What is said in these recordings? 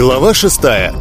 Глава шестая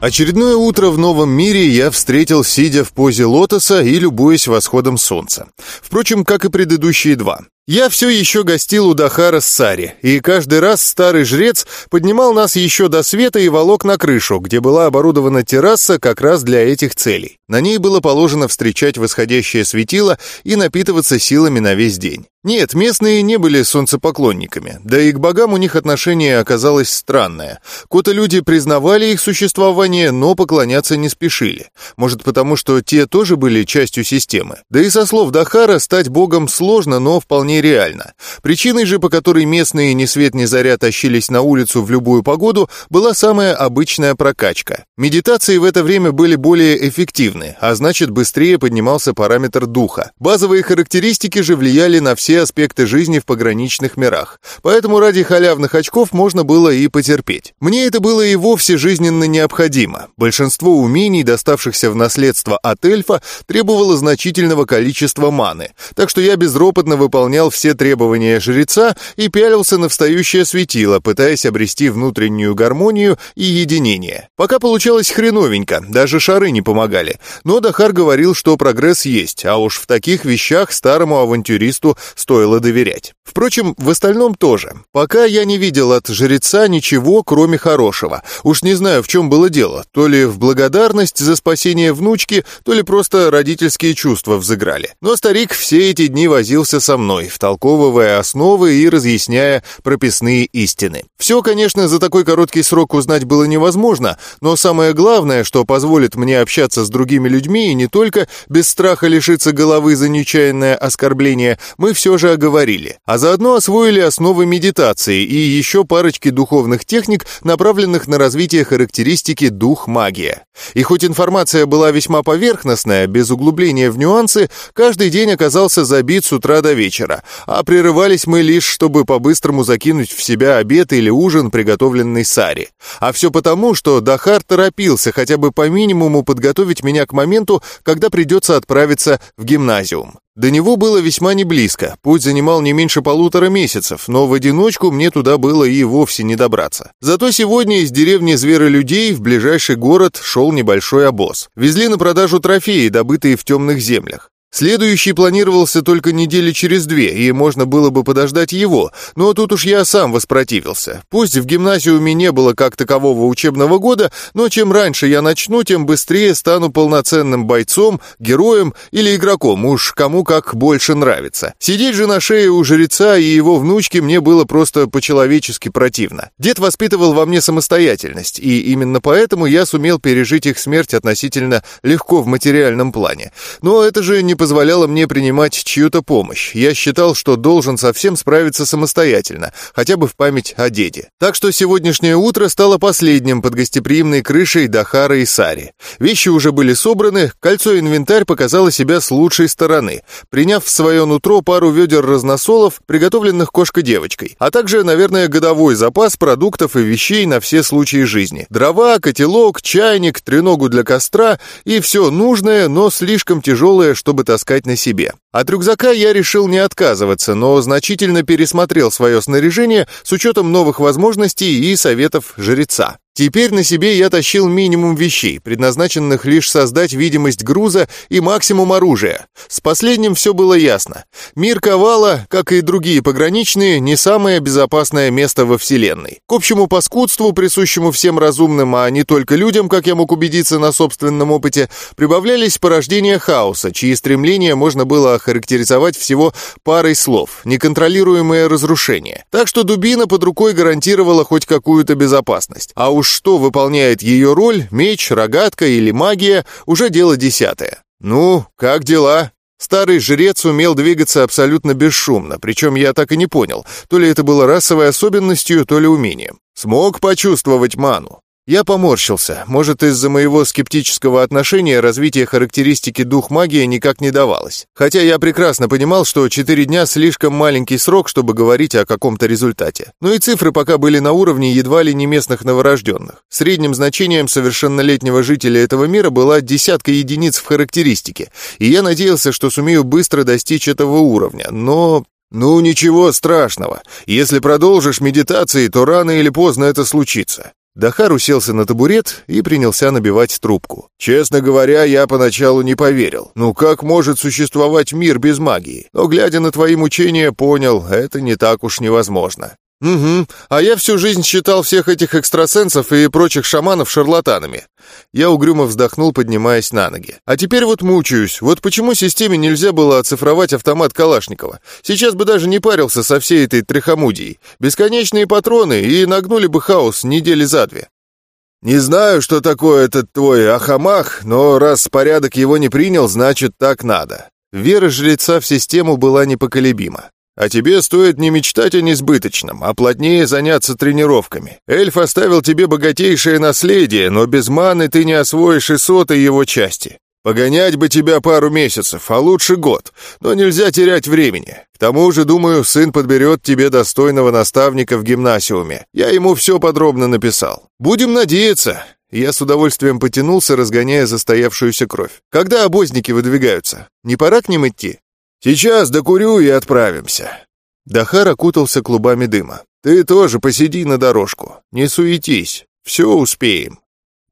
Очередное утро в новом мире я встретил, сидя в позе лотоса и любуясь восходом солнца. Впрочем, как и предыдущие два. Я все еще гостил у Дахара с Сари, и каждый раз старый жрец поднимал нас еще до света и волок на крышу, где была оборудована терраса как раз для этих целей. На ней было положено встречать восходящее светило и напитываться силами на весь день. Нет, местные не были солнцепоклонниками, да и к богам у них отношение оказалось странное. Кота-люди признавали их существование, но поклоняться не спешили. Может потому, что те тоже были частью системы. Да и со слов Дахара стать богом сложно, но вполне реально. Причиной же, по которой местные ни свет ни заря тащились на улицу в любую погоду, была самая обычная прокачка. Медитации в это время были более эффективны, а значит быстрее поднимался параметр духа. Базовые характеристики же влияли на все аспекты жизни в пограничных мирах. Поэтому ради халявных очков можно было и потерпеть. Мне это было и вовсе жизненно необходимо. Большинство умений, доставшихся в наследство от эльфа, требовало значительного количества маны, так что я безропотно выполнял все требования жреца и пялился на встающее светило, пытаясь обрести внутреннюю гармонию и единение. Пока получалось хреновенько, даже шары не помогали. Но Дахар говорил, что прогресс есть, а уж в таких вещах старому авантюристу стоило доверять. Впрочем, в остальном тоже. Пока я не видел от жреца ничего, кроме хорошего. Уж не знаю, в чем было дело. То ли в благодарность за спасение внучки, то ли просто родительские чувства взыграли. Но старик все эти дни возился со мной, втолковывая основы и разъясняя прописные истины. Все, конечно, за такой короткий срок узнать было невозможно, но самое главное, что позволит мне общаться с другими людьми и не только без страха лишиться головы за нечаянное оскорбление, мы все же оговорили. А заодно освоили основы медитации и еще парочки духовных техник, направленных на развитие характеристики дух-магия. И хоть информация была весьма поверхностная, без углубления в нюансы, каждый день оказался забит с утра до вечера, а прерывались мы лишь, чтобы по-быстрому закинуть в себя обед или ужин, приготовленный Сари. А все потому, что Дахар торопился хотя бы по минимуму подготовить меня к моменту, когда придется отправиться в гимназиум. До него было весьма не близко, путь занимал не меньше полутора месяцев, но в одиночку мне туда было и вовсе не добраться. Зато сегодня из деревни зверолюдей в ближайший город шел небольшой обоз. Везли на продажу трофеи, добытые в темных землях. Следующий планировался только недели через две, и можно было бы подождать его, но тут уж я сам воспротивился. Пусть в гимназиуме не было как такового учебного года, но чем раньше я начну, тем быстрее стану полноценным бойцом, героем или игроком, уж кому как больше нравится. Сидеть же на шее у жреца и его внучки мне было просто по-человечески противно. Дед воспитывал во мне самостоятельность, и именно поэтому я сумел пережить их смерть относительно легко в материальном плане. Но это же не позволяло мне принимать чью-то помощь. Я считал, что должен совсем справиться самостоятельно, хотя бы в память о деде. Так что сегодняшнее утро стало последним под гостеприимной крышей Дахара и Сари. Вещи уже были собраны, кольцо-инвентарь показало себя с лучшей стороны, приняв в свое нутро пару ведер разносолов, приготовленных кошка-девочкой, а также, наверное, годовой запас продуктов и вещей на все случаи жизни. Дрова, котелок, чайник, треногу для костра и все нужное, но слишком тяжелое, чтобы таскать на себе. От рюкзака я решил не отказываться, но значительно пересмотрел свое снаряжение с учетом новых возможностей и советов жреца. Теперь на себе я тащил минимум вещей, предназначенных лишь создать видимость груза и максимум оружия. С последним все было ясно. Мир Ковала, как и другие пограничные, не самое безопасное место во Вселенной. К общему паскудству, присущему всем разумным, а не только людям, как я мог убедиться на собственном опыте, прибавлялись порождения хаоса, чьи стремления можно было охарактеризовать всего парой слов – неконтролируемое разрушение. Так что дубина под рукой гарантировала хоть какую-то безопасность. А уж что выполняет ее роль, меч, рогатка или магия, уже дело десятое. «Ну, как дела?» Старый жрец умел двигаться абсолютно бесшумно, причем я так и не понял, то ли это было расовой особенностью, то ли умением. Смог почувствовать ману. Я поморщился. Может, из-за моего скептического отношения развитие характеристики дух магии никак не давалось. Хотя я прекрасно понимал, что 4 дня слишком маленький срок, чтобы говорить о каком-то результате. Но и цифры пока были на уровне едва ли не местных новорожденных. Средним значением совершеннолетнего жителя этого мира была десятка единиц в характеристике, и я надеялся, что сумею быстро достичь этого уровня, но «Ну, ничего страшного. Если продолжишь медитации, то рано или поздно это случится. Дахар уселся на табурет и принялся набивать трубку. «Честно говоря, я поначалу не поверил. Ну как может существовать мир без магии? Но, глядя на твои мучения, понял, это не так уж невозможно. «Угу, а я всю жизнь считал всех этих экстрасенсов и прочих шаманов шарлатанами». Я угрюмо вздохнул, поднимаясь на ноги. «А теперь вот мучаюсь. Вот почему системе нельзя было оцифровать автомат Калашникова? Сейчас бы даже не парился со всей этой трехомудией. Бесконечные патроны и нагнули бы хаос недели за две». «Не знаю, что такое этот твой Ахамах, но раз порядок его не принял, значит, так надо». Вера жреца в систему была непоколебима. А тебе стоит не мечтать о несбыточном, а плотнее заняться тренировками. Эльф оставил тебе богатейшее наследие, но без маны ты не освоишь и сотой его части. Погонять бы тебя пару месяцев, а лучше год, но нельзя терять времени. К тому же, думаю, сын подберет тебе достойного наставника в гимнасиуме. Я ему все подробно написал. Будем надеяться. Я с удовольствием потянулся, разгоняя застоявшуюся кровь. Когда обозники выдвигаются? Не пора к ним идти? «Сейчас докурю и отправимся». Дахар окутался клубами дыма. «Ты тоже посиди на дорожку. Не суетись. Все успеем».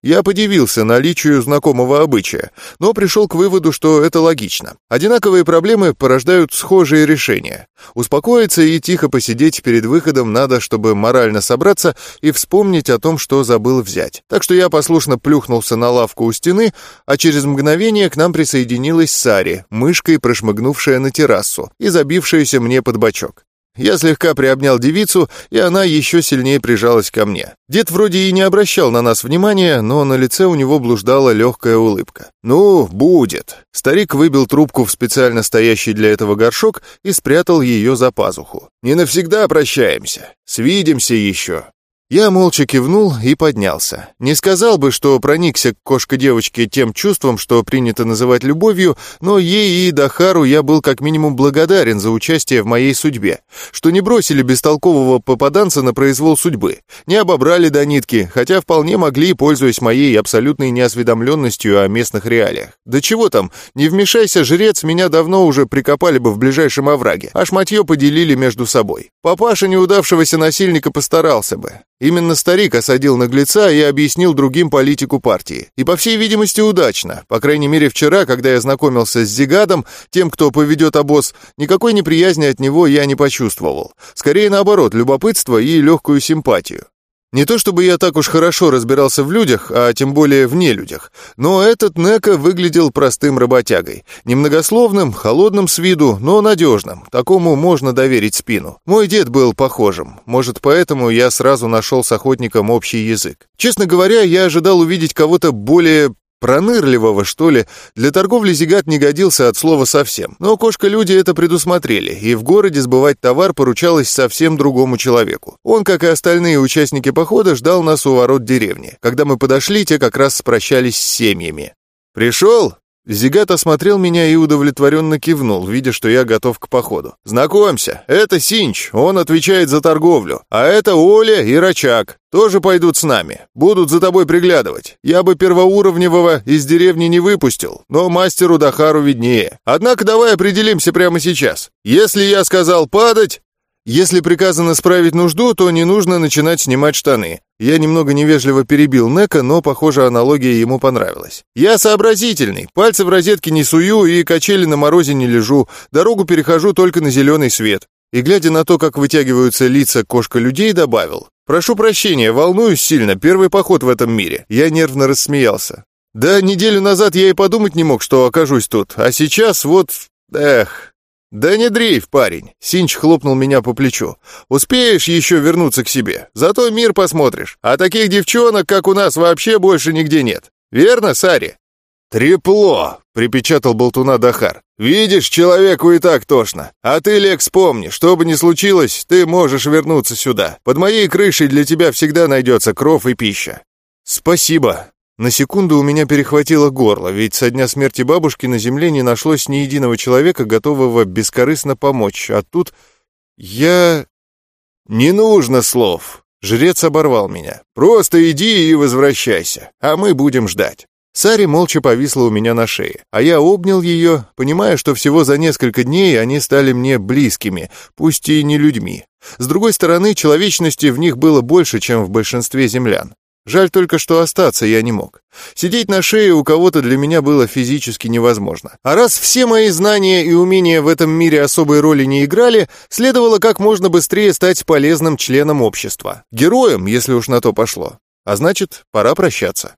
Я подивился наличию знакомого обычая, но пришел к выводу, что это логично. Одинаковые проблемы порождают схожие решения. Успокоиться и тихо посидеть перед выходом надо, чтобы морально собраться и вспомнить о том, что забыл взять. Так что я послушно плюхнулся на лавку у стены, а через мгновение к нам присоединилась Сари, мышкой прошмыгнувшая на террасу и забившаяся мне под бочок. Я слегка приобнял девицу, и она еще сильнее прижалась ко мне. Дед вроде и не обращал на нас внимания, но на лице у него блуждала легкая улыбка. «Ну, будет». Старик выбил трубку в специально стоящий для этого горшок и спрятал ее за пазуху. «Не навсегда прощаемся. Свидимся еще». Я молча кивнул и поднялся. Не сказал бы, что проникся к кошка-девочке тем чувством, что принято называть любовью, но ей и Дахару я был как минимум благодарен за участие в моей судьбе, что не бросили бестолкового попаданца на произвол судьбы, не обобрали до нитки, хотя вполне могли, пользуясь моей абсолютной неосведомленностью о местных реалиях. Да чего там, не вмешайся, жрец, меня давно уже прикопали бы в ближайшем овраге, а шматье поделили между собой. Папаша неудавшегося насильника постарался бы. Именно старик осадил наглеца и объяснил другим политику партии. И, по всей видимости, удачно. По крайней мере, вчера, когда я знакомился с Зигадом, тем, кто поведет обоз, никакой неприязни от него я не почувствовал. Скорее, наоборот, любопытство и легкую симпатию. Не то чтобы я так уж хорошо разбирался в людях, а тем более в нелюдях, но этот Нека выглядел простым работягой. Немногословным, холодным с виду, но надежным. Такому можно доверить спину. Мой дед был похожим. Может, поэтому я сразу нашел с охотником общий язык. Честно говоря, я ожидал увидеть кого-то более Пронырливого, что ли, для торговли зигат не годился от слова совсем. Но кошка-люди это предусмотрели, и в городе сбывать товар поручалось совсем другому человеку. Он, как и остальные участники похода, ждал нас у ворот деревни. Когда мы подошли, те как раз спрощались с семьями. «Пришел?» Зигат осмотрел меня и удовлетворенно кивнул, видя, что я готов к походу. «Знакомься, это Синч, он отвечает за торговлю. А это Оля и Рачак, тоже пойдут с нами, будут за тобой приглядывать. Я бы первоуровневого из деревни не выпустил, но мастеру Дахару виднее. Однако давай определимся прямо сейчас. Если я сказал падать, если приказано справить нужду, то не нужно начинать снимать штаны. Я немного невежливо перебил Нека, но, похоже, аналогия ему понравилась. Я сообразительный, пальцы в розетке не сую и качели на морозе не лежу, дорогу перехожу только на зеленый свет. И, глядя на то, как вытягиваются лица кошка-людей, добавил. «Прошу прощения, волнуюсь сильно, первый поход в этом мире». Я нервно рассмеялся. «Да неделю назад я и подумать не мог, что окажусь тут, а сейчас вот... Эх, «Да не дрейф, парень!» — Синч хлопнул меня по плечу. «Успеешь еще вернуться к себе, зато мир посмотришь. А таких девчонок, как у нас, вообще больше нигде нет. Верно, Сари?» «Трепло!» — припечатал болтуна Дахар. «Видишь, человеку и так тошно. А ты, Лекс, помни, что бы ни случилось, ты можешь вернуться сюда. Под моей крышей для тебя всегда найдется кров и пища». «Спасибо», на секунду у меня перехватило горло, ведь со дня смерти бабушки на земле не нашлось ни единого человека, готового бескорыстно помочь. А тут я... «Не нужно слов!» Жрец оборвал меня. «Просто иди и возвращайся, а мы будем ждать». Сари молча повисла у меня на шее, а я обнял ее, понимая, что всего за несколько дней они стали мне близкими, пусть и не людьми. С другой стороны, человечности в них было больше, чем в большинстве землян. Жаль только, что остаться я не мог. Сидеть на шее у кого-то для меня было физически невозможно. А раз все мои знания и умения в этом мире особой роли не играли, следовало как можно быстрее стать полезным членом общества. Героем, если уж на то пошло. А значит, пора прощаться.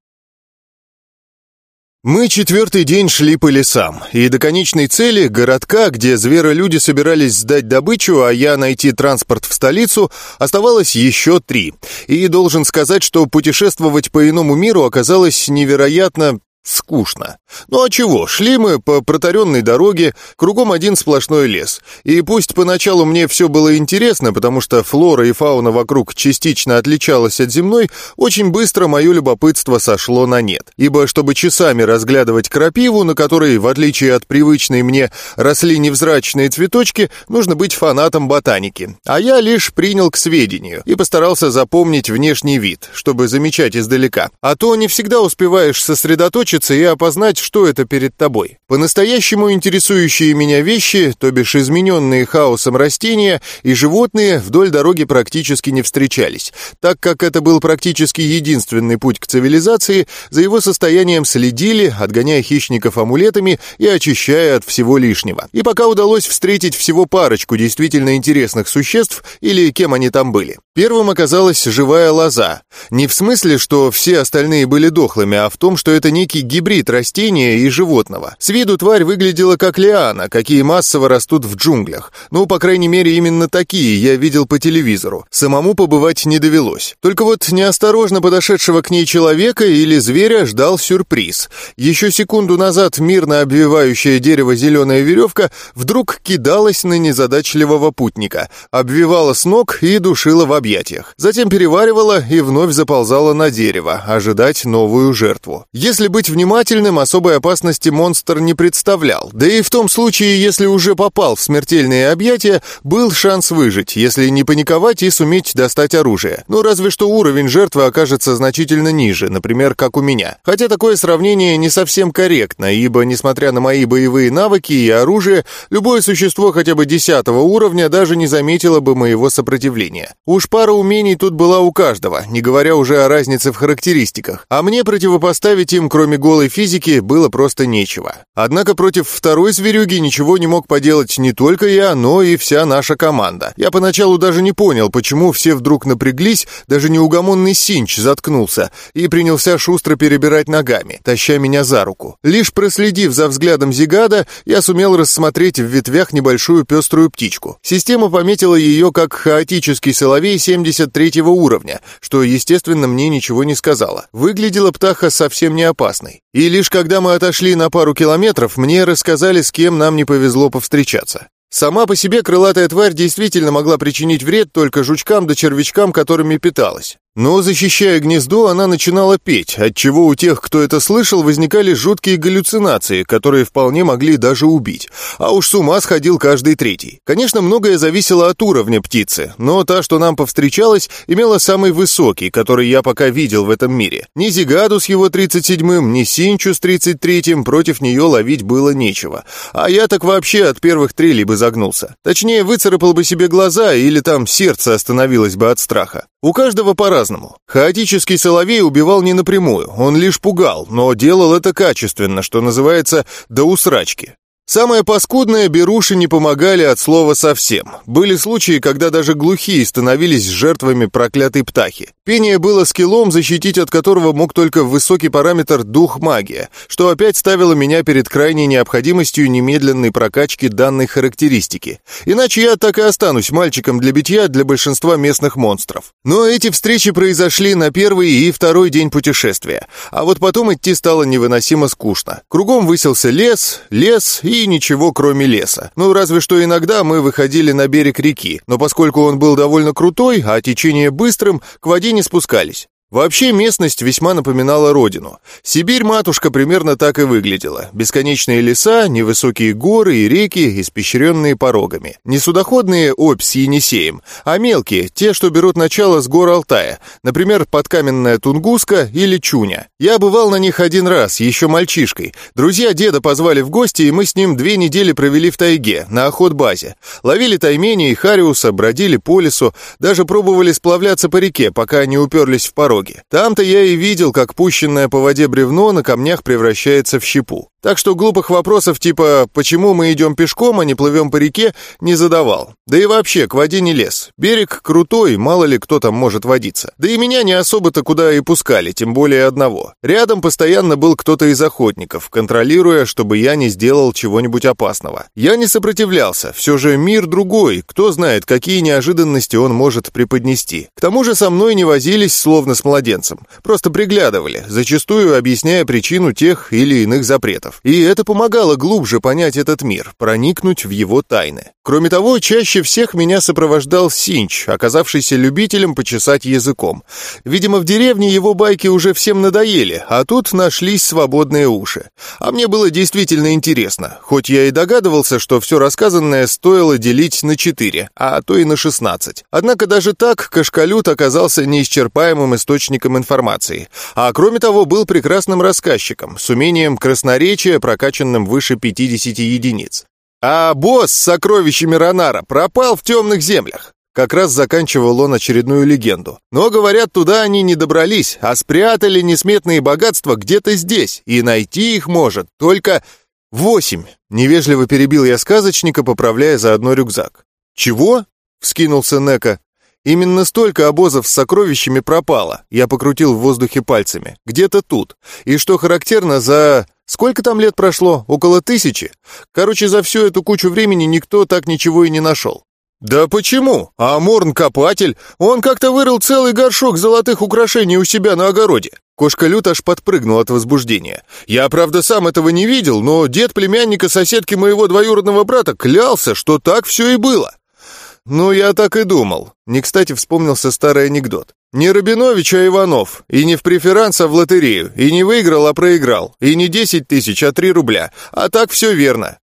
Мы четвертый день шли по лесам, и до конечной цели, городка, где зверолюди собирались сдать добычу, а я найти транспорт в столицу, оставалось еще три. И должен сказать, что путешествовать по иному миру оказалось невероятно Скучно. Ну а чего, шли мы по протаренной дороге, кругом один сплошной лес. И пусть поначалу мне все было интересно, потому что флора и фауна вокруг частично отличалась от земной, очень быстро мое любопытство сошло на нет. Ибо чтобы часами разглядывать крапиву, на которой, в отличие от привычной мне, росли невзрачные цветочки, нужно быть фанатом ботаники. А я лишь принял к сведению и постарался запомнить внешний вид, чтобы замечать издалека. А то не всегда успеваешь сосредоточиться сосредоточиться и опознать, что это перед тобой. По-настоящему интересующие меня вещи, то бишь измененные хаосом растения и животные, вдоль дороги практически не встречались, так как это был практически единственный путь к цивилизации, за его состоянием следили, отгоняя хищников амулетами и очищая от всего лишнего. И пока удалось встретить всего парочку действительно интересных существ, или кем они там были. Первым оказалась живая лоза. Не в смысле, что все остальные были дохлыми, а в том, что это некий некий гибрид растения и животного. С виду тварь выглядела как лиана, какие массово растут в джунглях. Ну, по крайней мере, именно такие я видел по телевизору. Самому побывать не довелось. Только вот неосторожно подошедшего к ней человека или зверя ждал сюрприз. Еще секунду назад мирно обвивающая дерево зеленая веревка вдруг кидалась на незадачливого путника, обвивала с ног и душила в объятиях. Затем переваривала и вновь заползала на дерево, ожидать новую жертву. Если быть внимательным особой опасности монстр не представлял. Да и в том случае, если уже попал в смертельные объятия, был шанс выжить, если не паниковать и суметь достать оружие. Ну, разве что уровень жертвы окажется значительно ниже, например, как у меня. Хотя такое сравнение не совсем корректно, ибо, несмотря на мои боевые навыки и оружие, любое существо хотя бы десятого уровня даже не заметило бы моего сопротивления. Уж пара умений тут была у каждого, не говоря уже о разнице в характеристиках. А мне противопоставить им, кроме голой физики было просто нечего. Однако против второй зверюги ничего не мог поделать не только я, но и вся наша команда. Я поначалу даже не понял, почему все вдруг напряглись, даже неугомонный Синч заткнулся и принялся шустро перебирать ногами, таща меня за руку. Лишь проследив за взглядом Зигада, я сумел рассмотреть в ветвях небольшую пеструю птичку. Система пометила ее как хаотический соловей 73 уровня, что, естественно, мне ничего не сказала. Выглядела птаха совсем не опасной опасной. И лишь когда мы отошли на пару километров, мне рассказали, с кем нам не повезло повстречаться. Сама по себе крылатая тварь действительно могла причинить вред только жучкам да червячкам, которыми питалась. Но, защищая гнездо, она начинала петь, отчего у тех, кто это слышал, возникали жуткие галлюцинации, которые вполне могли даже убить. А уж с ума сходил каждый третий. Конечно, многое зависело от уровня птицы, но та, что нам повстречалась, имела самый высокий, который я пока видел в этом мире. Ни Зигаду с его 37-м, ни Синчу с 33-м против нее ловить было нечего. А я так вообще от первых трелей бы загнулся. Точнее, выцарапал бы себе глаза или там сердце остановилось бы от страха. У каждого по-разному. Хаотический соловей убивал не напрямую, он лишь пугал, но делал это качественно, что называется, до усрачки. Самое паскудное, беруши не помогали от слова совсем. Были случаи, когда даже глухие становились жертвами проклятой птахи. Пение было скиллом, защитить от которого мог только высокий параметр дух магия, что опять ставило меня перед крайней необходимостью немедленной прокачки данной характеристики. Иначе я так и останусь мальчиком для битья для большинства местных монстров. Но эти встречи произошли на первый и второй день путешествия. А вот потом идти стало невыносимо скучно. Кругом высился лес, лес и ничего кроме леса. Ну, разве что иногда мы выходили на берег реки, но поскольку он был довольно крутой, а течение быстрым, к воде не спускались. Вообще местность весьма напоминала родину. Сибирь-матушка примерно так и выглядела. Бесконечные леса, невысокие горы и реки, испещренные порогами. Не судоходные Обь с Енисеем, а мелкие, те, что берут начало с гор Алтая, например, подкаменная Тунгуска или Чуня. Я бывал на них один раз, еще мальчишкой. Друзья деда позвали в гости, и мы с ним две недели провели в тайге, на охотбазе. Ловили таймени и хариуса, бродили по лесу, даже пробовали сплавляться по реке, пока не уперлись в порог дороги. Там-то я и видел, как пущенное по воде бревно на камнях превращается в щепу. Так что глупых вопросов типа «почему мы идем пешком, а не плывем по реке» не задавал. Да и вообще, к воде не лез. Берег крутой, мало ли кто там может водиться. Да и меня не особо-то куда и пускали, тем более одного. Рядом постоянно был кто-то из охотников, контролируя, чтобы я не сделал чего-нибудь опасного. Я не сопротивлялся, все же мир другой, кто знает, какие неожиданности он может преподнести. К тому же со мной не возились, словно с младенцем. Просто приглядывали, зачастую объясняя причину тех или иных запретов фактов, и это помогало глубже понять этот мир, проникнуть в его тайны. Кроме того, чаще всех меня сопровождал Синч, оказавшийся любителем почесать языком. Видимо, в деревне его байки уже всем надоели, а тут нашлись свободные уши. А мне было действительно интересно, хоть я и догадывался, что все рассказанное стоило делить на четыре, а то и на шестнадцать. Однако даже так Кашкалют оказался неисчерпаемым источником информации, а кроме того был прекрасным рассказчиком, с умением красноречия отличия, прокачанным выше 50 единиц. А босс с сокровищами Ронара пропал в темных землях. Как раз заканчивал он очередную легенду. Но, говорят, туда они не добрались, а спрятали несметные богатства где-то здесь, и найти их может только... «Восемь!» — невежливо перебил я сказочника, поправляя заодно рюкзак. «Чего?» — вскинулся Нека. «Именно столько обозов с сокровищами пропало», — я покрутил в воздухе пальцами. «Где-то тут. И что характерно, за Сколько там лет прошло? Около тысячи? Короче, за всю эту кучу времени никто так ничего и не нашел. «Да почему? А Морн-копатель, он как-то вырыл целый горшок золотых украшений у себя на огороде». Кошка Лют аж подпрыгнул от возбуждения. «Я, правда, сам этого не видел, но дед племянника соседки моего двоюродного брата клялся, что так все и было». «Ну, я так и думал». Не кстати вспомнился старый анекдот. Не Рабинович, а Иванов. И не в преферанс, а в лотерею. И не выиграл, а проиграл. И не 10 тысяч, а 3 рубля. А так все верно.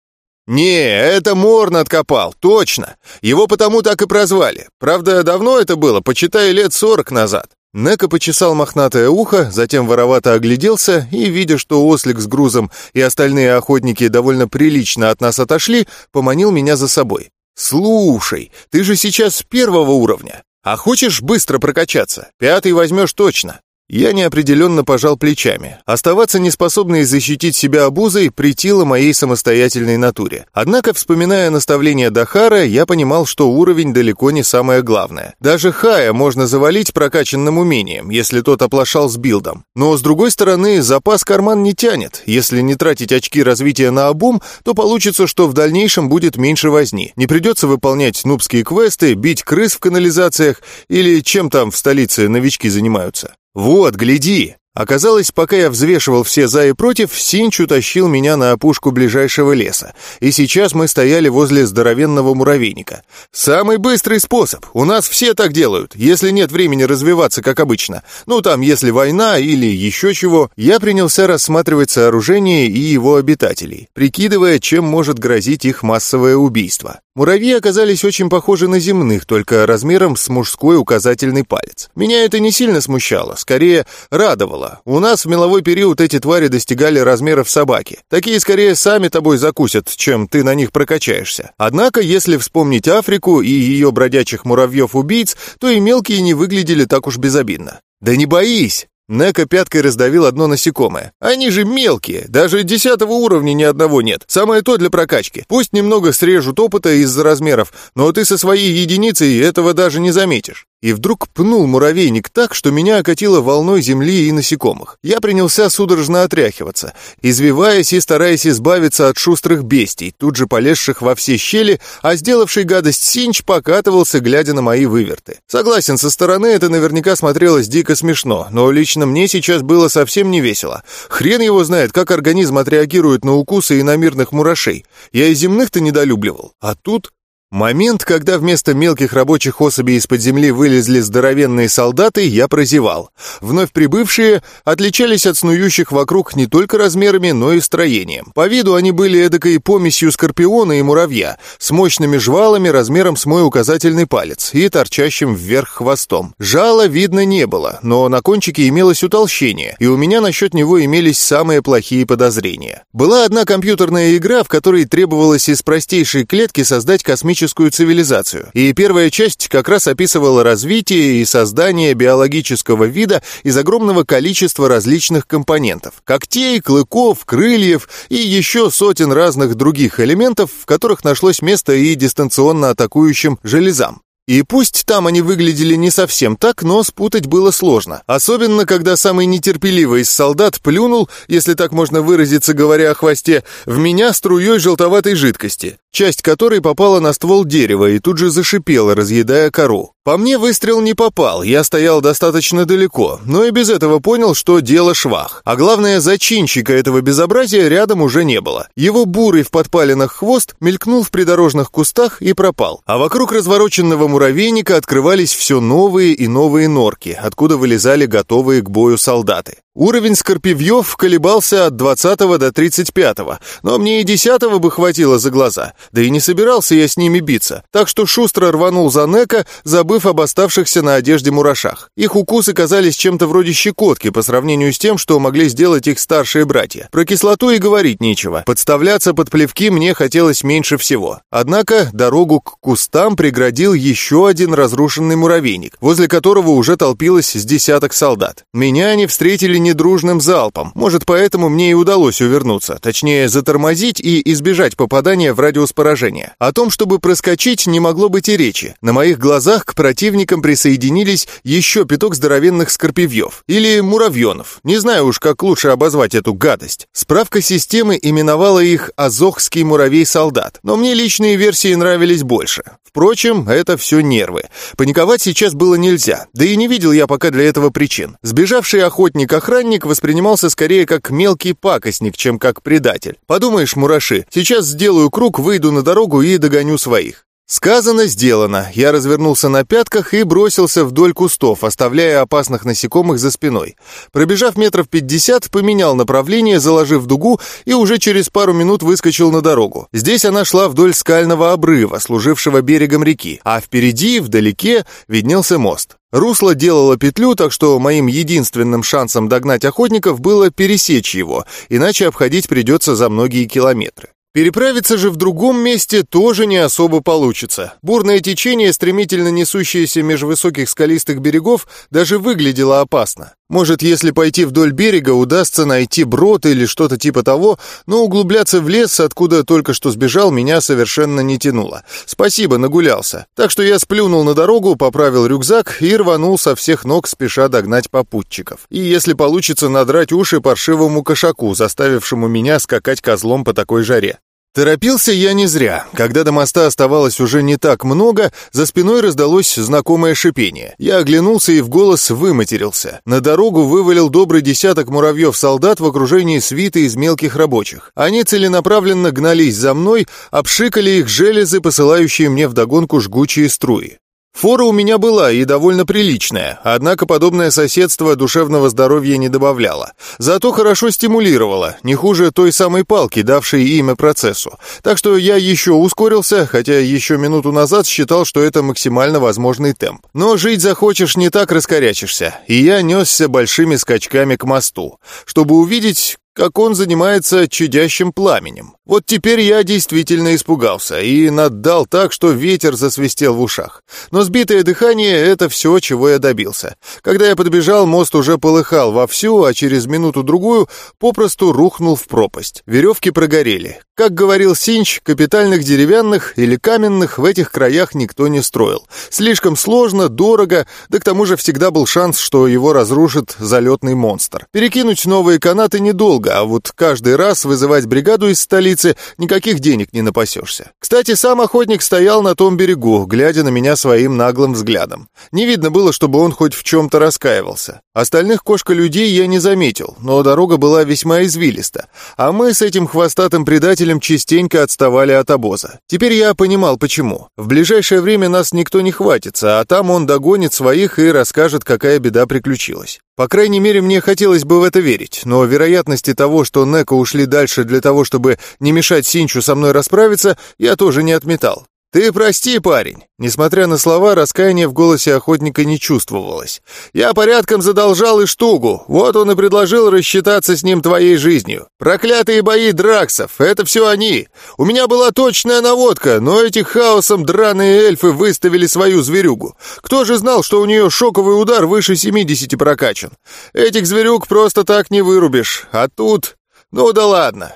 «Не, это Морн откопал, точно. Его потому так и прозвали. Правда, давно это было, почитай, лет сорок назад». Нека почесал мохнатое ухо, затем воровато огляделся и, видя, что ослик с грузом и остальные охотники довольно прилично от нас отошли, поманил меня за собой. «Слушай, ты же сейчас с первого уровня. А хочешь быстро прокачаться? Пятый возьмешь точно. Я неопределенно пожал плечами. Оставаться неспособной защитить себя обузой притило моей самостоятельной натуре. Однако, вспоминая наставления Дахара, я понимал, что уровень далеко не самое главное. Даже Хая можно завалить прокачанным умением, если тот оплошал с билдом. Но, с другой стороны, запас карман не тянет. Если не тратить очки развития на обум, то получится, что в дальнейшем будет меньше возни. Не придется выполнять нубские квесты, бить крыс в канализациях или чем там в столице новички занимаются. «Вот, гляди!» Оказалось, пока я взвешивал все «за» и «против», Синч утащил меня на опушку ближайшего леса, и сейчас мы стояли возле здоровенного муравейника. «Самый быстрый способ. У нас все так делают, если нет времени развиваться, как обычно. Ну, там, если война или еще чего». Я принялся рассматривать сооружение и его обитателей, прикидывая, чем может грозить их массовое убийство. Муравьи оказались очень похожи на земных, только размером с мужской указательный палец. Меня это не сильно смущало, скорее радовало. У нас в меловой период эти твари достигали размеров собаки. Такие скорее сами тобой закусят, чем ты на них прокачаешься. Однако, если вспомнить Африку и ее бродячих муравьев-убийц, то и мелкие не выглядели так уж безобидно. «Да не боись!» Нека пяткой раздавил одно насекомое. Они же мелкие, даже десятого уровня ни одного нет. Самое то для прокачки. Пусть немного срежут опыта из-за размеров, но ты со своей единицей этого даже не заметишь и вдруг пнул муравейник так, что меня окатило волной земли и насекомых. Я принялся судорожно отряхиваться, извиваясь и стараясь избавиться от шустрых бестий, тут же полезших во все щели, а сделавший гадость Синч покатывался, глядя на мои выверты. Согласен, со стороны это наверняка смотрелось дико смешно, но лично мне сейчас было совсем не весело. Хрен его знает, как организм отреагирует на укусы и на мирных мурашей. Я и земных-то недолюбливал, а тут Момент, когда вместо мелких рабочих особей из-под земли вылезли здоровенные солдаты, я прозевал. Вновь прибывшие отличались от снующих вокруг не только размерами, но и строением. По виду они были эдакой помесью скорпиона и муравья, с мощными жвалами размером с мой указательный палец и торчащим вверх хвостом. Жала видно не было, но на кончике имелось утолщение, и у меня насчет него имелись самые плохие подозрения. Была одна компьютерная игра, в которой требовалось из простейшей клетки создать космический человеческую цивилизацию. И первая часть как раз описывала развитие и создание биологического вида из огромного количества различных компонентов. Когтей, клыков, крыльев и еще сотен разных других элементов, в которых нашлось место и дистанционно атакующим железам. И пусть там они выглядели не совсем так, но спутать было сложно. Особенно, когда самый нетерпеливый из солдат плюнул, если так можно выразиться, говоря о хвосте, в меня струей желтоватой жидкости часть которой попала на ствол дерева и тут же зашипела, разъедая кору. По мне выстрел не попал, я стоял достаточно далеко, но и без этого понял, что дело швах. А главное, зачинщика этого безобразия рядом уже не было. Его бурый в подпалинах хвост мелькнул в придорожных кустах и пропал. А вокруг развороченного муравейника открывались все новые и новые норки, откуда вылезали готовые к бою солдаты. Уровень скорпивьев колебался от 20 до 35, но мне и 10 бы хватило за глаза, да и не собирался я с ними биться, так что шустро рванул за Нека, забыв об оставшихся на одежде мурашах. Их укусы казались чем-то вроде щекотки по сравнению с тем, что могли сделать их старшие братья. Про кислоту и говорить нечего, подставляться под плевки мне хотелось меньше всего. Однако дорогу к кустам преградил еще один разрушенный муравейник, возле которого уже толпилось с десяток солдат. Меня они встретили недружным залпом. Может, поэтому мне и удалось увернуться, точнее, затормозить и избежать попадания в радиус поражения. О том, чтобы проскочить, не могло быть и речи. На моих глазах к противникам присоединились еще пяток здоровенных скорпивьев. Или муравьенов. Не знаю уж, как лучше обозвать эту гадость. Справка системы именовала их «Азохский муравей-солдат», но мне личные версии нравились больше. Впрочем, это все нервы. Паниковать сейчас было нельзя, да и не видел я пока для этого причин. Сбежавший охотник-охранник воспринимался скорее как мелкий пакостник, чем как предатель. Подумаешь, мураши, сейчас сделаю круг, выйду на дорогу и догоню своих. Сказано, сделано. Я развернулся на пятках и бросился вдоль кустов, оставляя опасных насекомых за спиной. Пробежав метров пятьдесят, поменял направление, заложив дугу, и уже через пару минут выскочил на дорогу. Здесь она шла вдоль скального обрыва, служившего берегом реки, а впереди, вдалеке, виднелся мост. Русло делало петлю, так что моим единственным шансом догнать охотников было пересечь его, иначе обходить придется за многие километры. Переправиться же в другом месте тоже не особо получится. Бурное течение, стремительно несущееся меж высоких скалистых берегов, даже выглядело опасно. Может, если пойти вдоль берега, удастся найти брод или что-то типа того, но углубляться в лес, откуда только что сбежал, меня совершенно не тянуло. Спасибо, нагулялся. Так что я сплюнул на дорогу, поправил рюкзак и рванул со всех ног, спеша догнать попутчиков. И если получится, надрать уши паршивому кошаку, заставившему меня скакать козлом по такой жаре. Торопился я не зря. Когда до моста оставалось уже не так много, за спиной раздалось знакомое шипение. Я оглянулся и в голос выматерился. На дорогу вывалил добрый десяток муравьев-солдат в окружении свиты из мелких рабочих. Они целенаправленно гнались за мной, обшикали их железы, посылающие мне вдогонку жгучие струи. Фора у меня была и довольно приличная, однако подобное соседство душевного здоровья не добавляло. Зато хорошо стимулировало, не хуже той самой палки, давшей имя процессу. Так что я еще ускорился, хотя еще минуту назад считал, что это максимально возможный темп. Но жить захочешь, не так раскорячишься, и я несся большими скачками к мосту, чтобы увидеть, как он занимается чадящим пламенем. Вот теперь я действительно испугался и наддал так, что ветер засвистел в ушах. Но сбитое дыхание — это все, чего я добился. Когда я подбежал, мост уже полыхал вовсю, а через минуту-другую попросту рухнул в пропасть. Веревки прогорели. Как говорил Синч, капитальных деревянных или каменных в этих краях никто не строил. Слишком сложно, дорого, да к тому же всегда был шанс, что его разрушит залетный монстр. Перекинуть новые канаты недолго, недолго, а вот каждый раз вызывать бригаду из столицы никаких денег не напасешься. Кстати, сам охотник стоял на том берегу, глядя на меня своим наглым взглядом. Не видно было, чтобы он хоть в чем-то раскаивался. Остальных кошка-людей я не заметил, но дорога была весьма извилиста, а мы с этим хвостатым предателем частенько отставали от обоза. Теперь я понимал, почему. В ближайшее время нас никто не хватится, а там он догонит своих и расскажет, какая беда приключилась. По крайней мере, мне хотелось бы в это верить, но вероятности того, что Неко ушли дальше для того, чтобы не мешать Синчу со мной расправиться, я тоже не отметал. «Ты прости, парень!» Несмотря на слова, раскаяния в голосе охотника не чувствовалось. «Я порядком задолжал и штугу. Вот он и предложил рассчитаться с ним твоей жизнью. Проклятые бои драксов — это все они. У меня была точная наводка, но эти хаосом драные эльфы выставили свою зверюгу. Кто же знал, что у нее шоковый удар выше 70 прокачан? Этих зверюг просто так не вырубишь. А тут... Ну да ладно.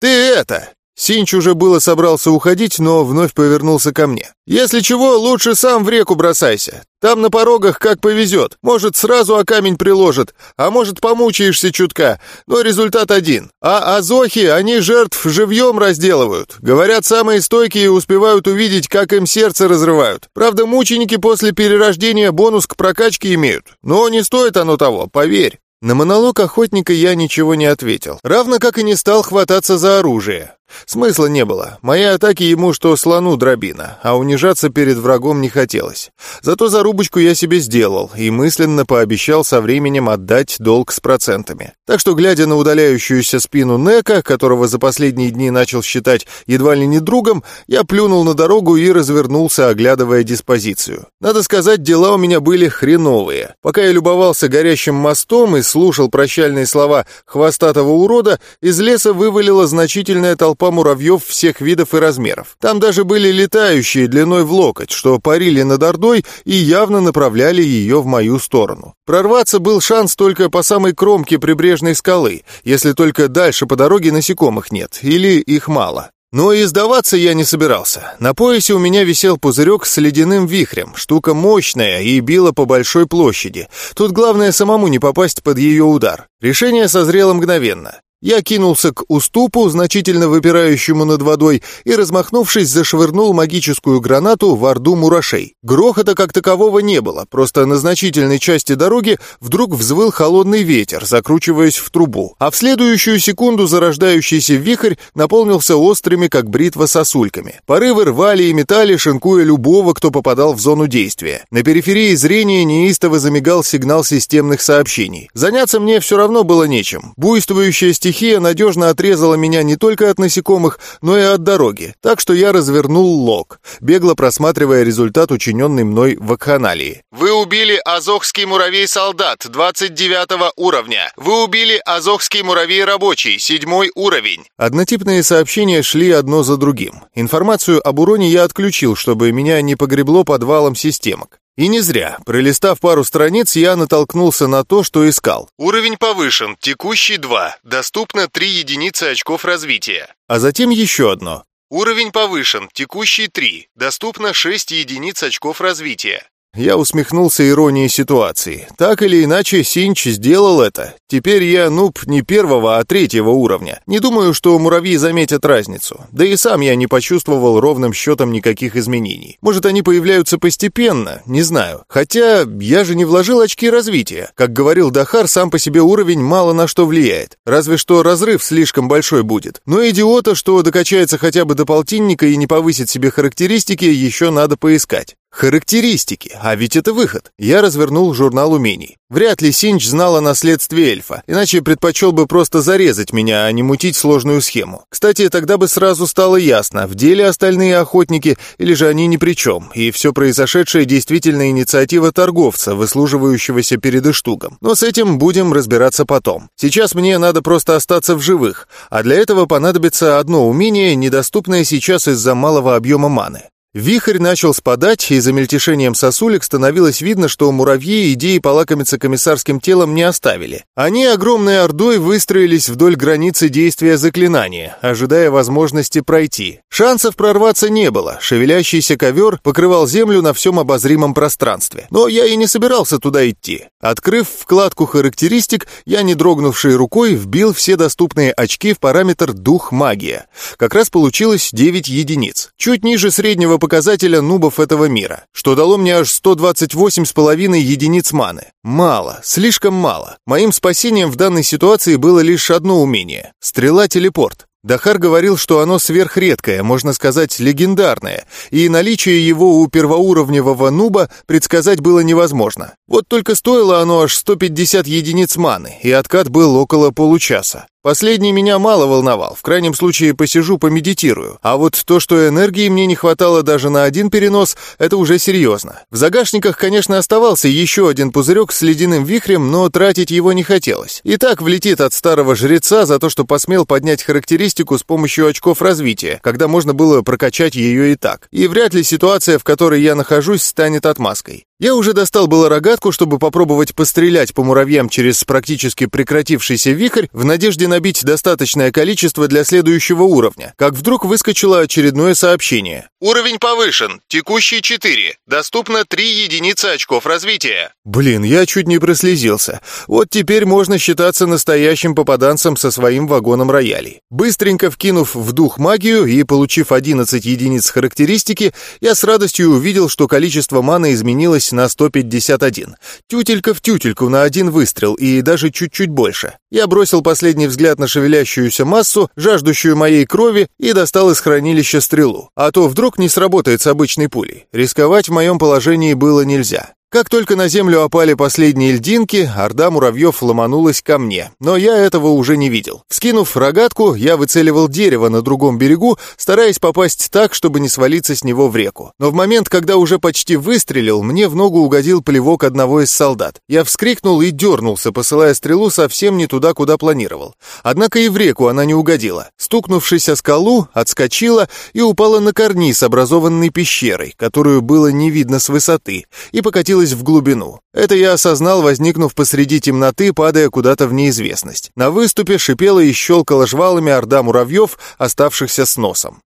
Ты это, Синч уже было собрался уходить, но вновь повернулся ко мне. «Если чего, лучше сам в реку бросайся. Там на порогах как повезет. Может, сразу о камень приложит, а может, помучаешься чутка. Но результат один. А азохи, они жертв живьем разделывают. Говорят, самые стойкие успевают увидеть, как им сердце разрывают. Правда, мученики после перерождения бонус к прокачке имеют. Но не стоит оно того, поверь». На монолог охотника я ничего не ответил, равно как и не стал хвататься за оружие. Смысла не было. Мои атаки ему что слону дробина, а унижаться перед врагом не хотелось. Зато зарубочку я себе сделал и мысленно пообещал со временем отдать долг с процентами. Так что, глядя на удаляющуюся спину Нека, которого за последние дни начал считать едва ли не другом, я плюнул на дорогу и развернулся, оглядывая диспозицию. Надо сказать, дела у меня были хреновые. Пока я любовался горящим мостом и слушал прощальные слова хвостатого урода, из леса вывалила значительная толпа толпа муравьев всех видов и размеров. Там даже были летающие длиной в локоть, что парили над Ордой и явно направляли ее в мою сторону. Прорваться был шанс только по самой кромке прибрежной скалы, если только дальше по дороге насекомых нет, или их мало. Но и сдаваться я не собирался. На поясе у меня висел пузырек с ледяным вихрем, штука мощная и била по большой площади. Тут главное самому не попасть под ее удар. Решение созрело мгновенно. Я кинулся к уступу, значительно выпирающему над водой, и, размахнувшись, зашвырнул магическую гранату в орду мурашей. Грохота как такового не было, просто на значительной части дороги вдруг взвыл холодный ветер, закручиваясь в трубу. А в следующую секунду зарождающийся вихрь наполнился острыми, как бритва, сосульками. Порывы рвали и метали, шинкуя любого, кто попадал в зону действия. На периферии зрения неистово замигал сигнал системных сообщений. Заняться мне все равно было нечем. Буйствующая стихия стихия надежно отрезала меня не только от насекомых, но и от дороги, так что я развернул лог, бегло просматривая результат учиненной мной вакханалии. Вы убили азохский муравей-солдат 29 уровня. Вы убили азохский муравей-рабочий, 7 уровень. Однотипные сообщения шли одно за другим. Информацию об уроне я отключил, чтобы меня не погребло подвалом системок. И не зря. Пролистав пару страниц, я натолкнулся на то, что искал. Уровень повышен, текущий 2, доступно 3 единицы очков развития. А затем еще одно. Уровень повышен, текущий 3, доступно 6 единиц очков развития. Я усмехнулся иронией ситуации. Так или иначе, Синч сделал это. Теперь я нуб не первого, а третьего уровня. Не думаю, что муравьи заметят разницу. Да и сам я не почувствовал ровным счетом никаких изменений. Может, они появляются постепенно, не знаю. Хотя я же не вложил очки развития. Как говорил Дахар, сам по себе уровень мало на что влияет. Разве что разрыв слишком большой будет. Но идиота, что докачается хотя бы до полтинника и не повысит себе характеристики, еще надо поискать. Характеристики, а ведь это выход. Я развернул журнал умений. Вряд ли Синч знал о наследстве эльфа, иначе предпочел бы просто зарезать меня, а не мутить сложную схему. Кстати, тогда бы сразу стало ясно, в деле остальные охотники или же они ни при чем, и все произошедшее действительно инициатива торговца, выслуживающегося перед Иштугом. Но с этим будем разбираться потом. Сейчас мне надо просто остаться в живых, а для этого понадобится одно умение, недоступное сейчас из-за малого объема маны. Вихрь начал спадать, и за мельтешением сосулек становилось видно, что муравьи идеи полакомиться комиссарским телом не оставили. Они огромной ордой выстроились вдоль границы действия заклинания, ожидая возможности пройти. Шансов прорваться не было, шевелящийся ковер покрывал землю на всем обозримом пространстве. Но я и не собирался туда идти. Открыв вкладку характеристик, я, не дрогнувшей рукой, вбил все доступные очки в параметр «Дух магия». Как раз получилось 9 единиц. Чуть ниже среднего показателя нубов этого мира, что дало мне аж 128,5 единиц маны. Мало, слишком мало. Моим спасением в данной ситуации было лишь одно умение — стрела-телепорт. Дахар говорил, что оно сверхредкое, можно сказать, легендарное, и наличие его у первоуровневого нуба предсказать было невозможно. Вот только стоило оно аж 150 единиц маны, и откат был около получаса. Последний меня мало волновал, в крайнем случае посижу, помедитирую. А вот то, что энергии мне не хватало даже на один перенос, это уже серьезно. В загашниках, конечно, оставался еще один пузырек с ледяным вихрем, но тратить его не хотелось. И так влетит от старого жреца за то, что посмел поднять характеристику с помощью очков развития, когда можно было прокачать ее и так. И вряд ли ситуация, в которой я нахожусь, станет отмазкой. Я уже достал было рогатку, чтобы попробовать пострелять по муравьям через практически прекратившийся вихрь в надежде набить достаточное количество для следующего уровня, как вдруг выскочило очередное сообщение. Уровень повышен, текущий 4, доступно 3 единицы очков развития. Блин, я чуть не прослезился. Вот теперь можно считаться настоящим попаданцем со своим вагоном роялей. Быстренько вкинув в дух магию и получив 11 единиц характеристики, я с радостью увидел, что количество маны изменилось поднялась на 151. Тютелька в тютельку на один выстрел и даже чуть-чуть больше. Я бросил последний взгляд на шевелящуюся массу, жаждущую моей крови, и достал из хранилища стрелу. А то вдруг не сработает с обычной пулей. Рисковать в моем положении было нельзя. Как только на землю опали последние льдинки, орда муравьев ломанулась ко мне, но я этого уже не видел. Вскинув рогатку, я выцеливал дерево на другом берегу, стараясь попасть так, чтобы не свалиться с него в реку. Но в момент, когда уже почти выстрелил, мне в ногу угодил плевок одного из солдат. Я вскрикнул и дернулся, посылая стрелу совсем не туда, куда планировал. Однако и в реку она не угодила. Стукнувшись о скалу, отскочила и упала на карниз, образованный пещерой, которую было не видно с высоты, и покатилась в глубину. Это я осознал, возникнув посреди темноты, падая куда-то в неизвестность. На выступе шипела и щелкала жвалами орда муравьев, оставшихся с носом.